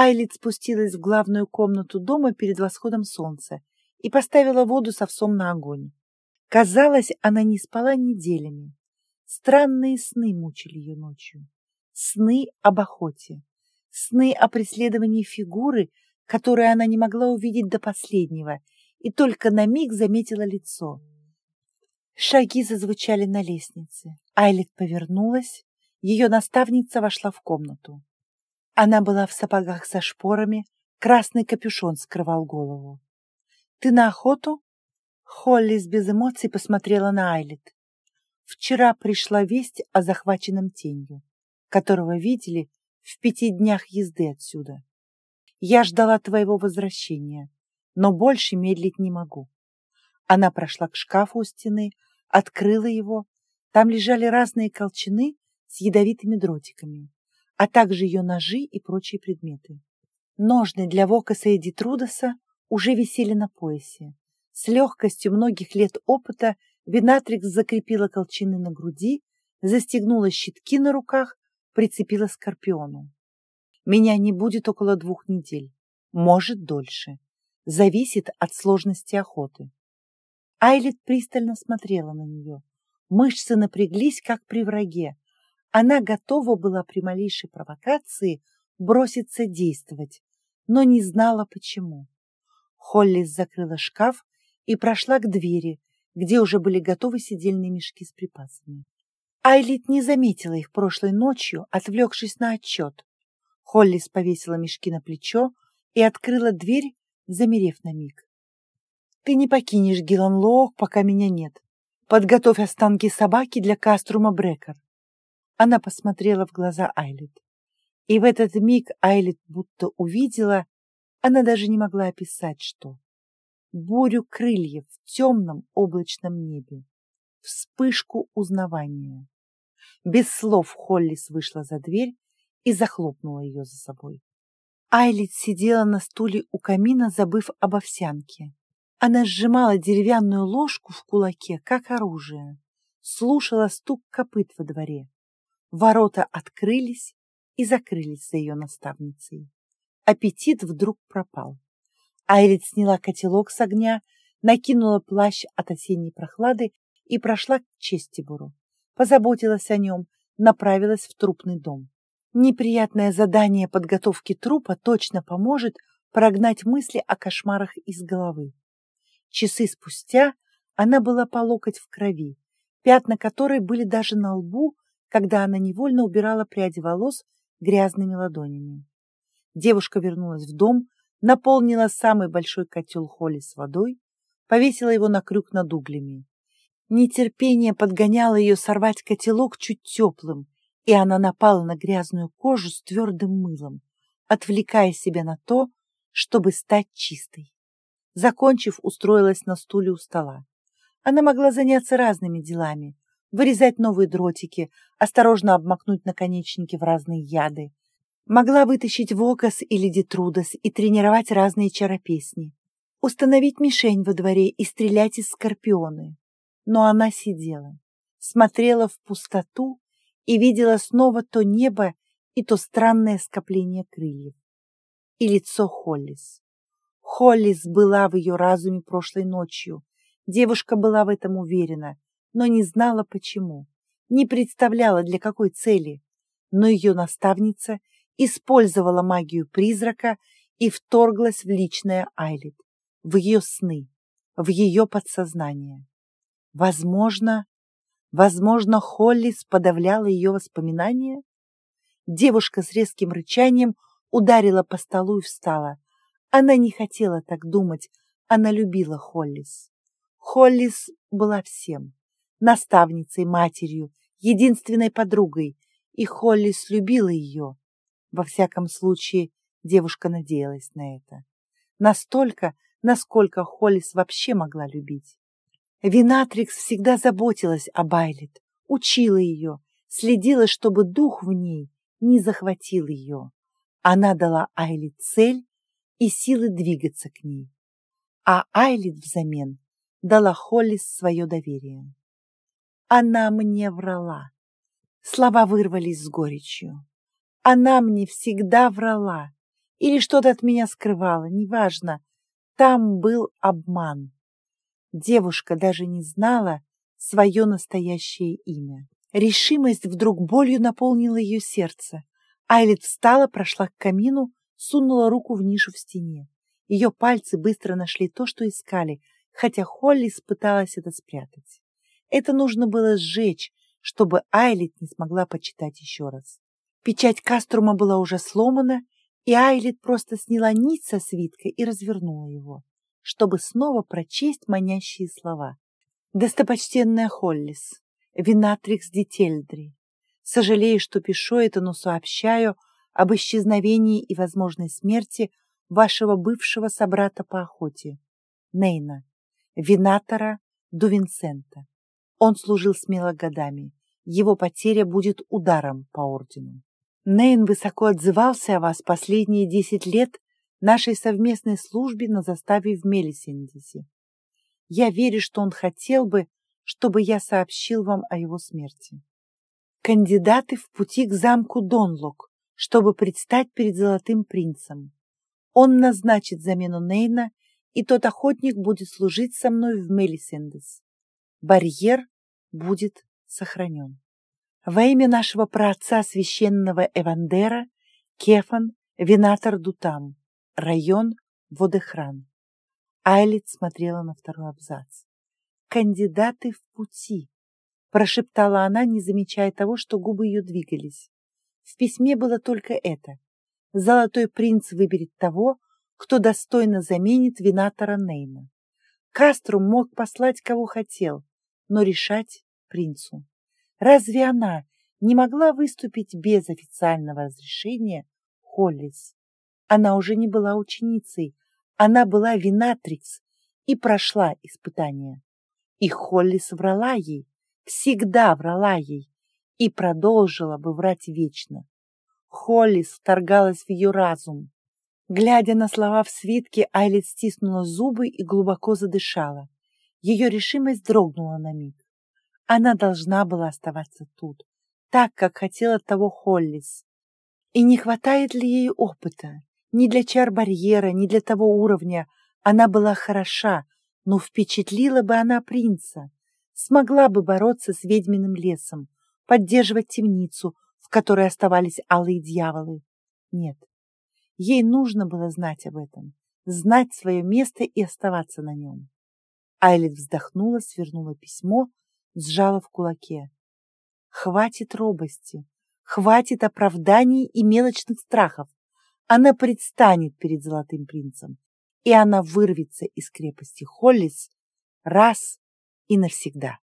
Айлит спустилась в главную комнату дома перед восходом солнца и поставила воду с овсом на огонь. Казалось, она не спала неделями. Странные сны мучили ее ночью. Сны об охоте. Сны о преследовании фигуры, которую она не могла увидеть до последнего, и только на миг заметила лицо. Шаги зазвучали на лестнице. Айлет повернулась. Ее наставница вошла в комнату. Она была в сапогах со шпорами, красный капюшон скрывал голову. «Ты на охоту?» Холлис без эмоций посмотрела на Айлет. Вчера пришла весть о захваченном тенью, которого видели в пяти днях езды отсюда. Я ждала твоего возвращения, но больше медлить не могу. Она прошла к шкафу у стены, открыла его. Там лежали разные колчаны с ядовитыми дротиками, а также ее ножи и прочие предметы. Ножны для Вокаса и Дитрудоса уже висели на поясе. С легкостью многих лет опыта Винатрикс закрепила колчаны на груди, застегнула щитки на руках, прицепила скорпиону. Меня не будет около двух недель, может дольше. Зависит от сложности охоты. Айлит пристально смотрела на нее. Мышцы напряглись, как при враге. Она готова была при малейшей провокации броситься действовать, но не знала почему. Холлис закрыла шкаф и прошла к двери, где уже были готовы сидельные мешки с припасами. Айлит не заметила их прошлой ночью, отвлекшись на отчет. Холлис повесила мешки на плечо и открыла дверь, замерев на миг. «Ты не покинешь Гиланлоох, пока меня нет. Подготовь останки собаки для Каструма Брекер». Она посмотрела в глаза Айлит. И в этот миг Айлит будто увидела, она даже не могла описать, что. Бурю крыльев в темном облачном небе. Вспышку узнавания. Без слов Холлис вышла за дверь и захлопнула ее за собой. Айлит сидела на стуле у камина, забыв об овсянке. Она сжимала деревянную ложку в кулаке, как оружие, слушала стук копыт во дворе. Ворота открылись и закрылись за ее наставницей. Аппетит вдруг пропал. Айрит сняла котелок с огня, накинула плащ от осенней прохлады и прошла к Честибуру. Позаботилась о нем, направилась в трупный дом. Неприятное задание подготовки трупа точно поможет прогнать мысли о кошмарах из головы. Часы спустя она была по локоть в крови, пятна которой были даже на лбу, когда она невольно убирала пряди волос грязными ладонями. Девушка вернулась в дом, наполнила самый большой котел Холли с водой, повесила его на крюк над углями. Нетерпение подгоняло ее сорвать котелок чуть теплым, и она напала на грязную кожу с твердым мылом, отвлекая себя на то, чтобы стать чистой. Закончив, устроилась на стуле у стола. Она могла заняться разными делами, вырезать новые дротики, осторожно обмакнуть наконечники в разные яды. Могла вытащить Вокас или Детрудос и тренировать разные чаропесни. Установить мишень во дворе и стрелять из скорпионы. Но она сидела, смотрела в пустоту и видела снова то небо и то странное скопление крыльев. И лицо Холлис. Холлис была в ее разуме прошлой ночью. Девушка была в этом уверена, но не знала почему, не представляла для какой цели. Но ее наставница использовала магию призрака и вторглась в личное Айлит, в ее сны, в ее подсознание. Возможно, возможно, Холлис подавляла ее воспоминания? Девушка с резким рычанием ударила по столу и встала. Она не хотела так думать, она любила Холлис. Холлис была всем наставницей, матерью, единственной подругой, и Холлис любила ее. Во всяком случае, девушка надеялась на это. Настолько, насколько Холлис вообще могла любить. Винатрикс всегда заботилась о Байлет, учила ее, следила, чтобы дух в ней не захватил ее. Она дала Айлит цель и силы двигаться к ней. А Айлит взамен дала Холлис свое доверие. Она мне врала. Слова вырвались с горечью. Она мне всегда врала. или что-то от меня скрывала, неважно. Там был обман. Девушка даже не знала свое настоящее имя. Решимость вдруг болью наполнила ее сердце. Айлет встала, прошла к камину, сунула руку в нишу в стене. Ее пальцы быстро нашли то, что искали, хотя Холли пыталась это спрятать. Это нужно было сжечь, чтобы Айлит не смогла почитать еще раз. Печать Каструма была уже сломана, и Айлит просто сняла нить со свитка и развернула его, чтобы снова прочесть манящие слова. «Достопочтенная Холлис, Винатрикс Детельдри, сожалею, что пишу это, но сообщаю об исчезновении и возможной смерти вашего бывшего собрата по охоте, Нейна, Винатора Дувинсента. Он служил смело годами. Его потеря будет ударом по ордену. Нейн высоко отзывался о вас последние десять лет нашей совместной службе на заставе в Мелисендисе. Я верю, что он хотел бы, чтобы я сообщил вам о его смерти. Кандидаты в пути к замку Донлок, чтобы предстать перед Золотым Принцем. Он назначит замену Нейна, и тот охотник будет служить со мной в Мелисендес. Барьер будет сохранен. Во имя нашего праотца священного Эвандера, Кефан, Винатор Дутам, район Водохран. Айлит смотрела на второй абзац. «Кандидаты в пути», — прошептала она, не замечая того, что губы ее двигались. В письме было только это. Золотой принц выберет того, кто достойно заменит Винатора Нейна. Каструм мог послать кого хотел, но решать принцу. Разве она не могла выступить без официального разрешения Холлис? Она уже не была ученицей, она была винатрикс и прошла испытание. И Холлис врала ей, всегда врала ей и продолжила бы врать вечно. Холлис вторгалась в ее разум. Глядя на слова в свитке, Айлет стиснула зубы и глубоко задышала. Ее решимость дрогнула на миг. Она должна была оставаться тут, так, как хотела того Холлис. И не хватает ли ей опыта? Ни для чар-барьера, ни для того уровня. Она была хороша, но впечатлила бы она принца. Смогла бы бороться с ведьминым лесом, поддерживать темницу, в которой оставались алые дьяволы. Нет, ей нужно было знать об этом, знать свое место и оставаться на нем. Айлет вздохнула, свернула письмо, сжала в кулаке. Хватит робости, хватит оправданий и мелочных страхов. Она предстанет перед Золотым Принцем, и она вырвется из крепости Холлис раз и навсегда.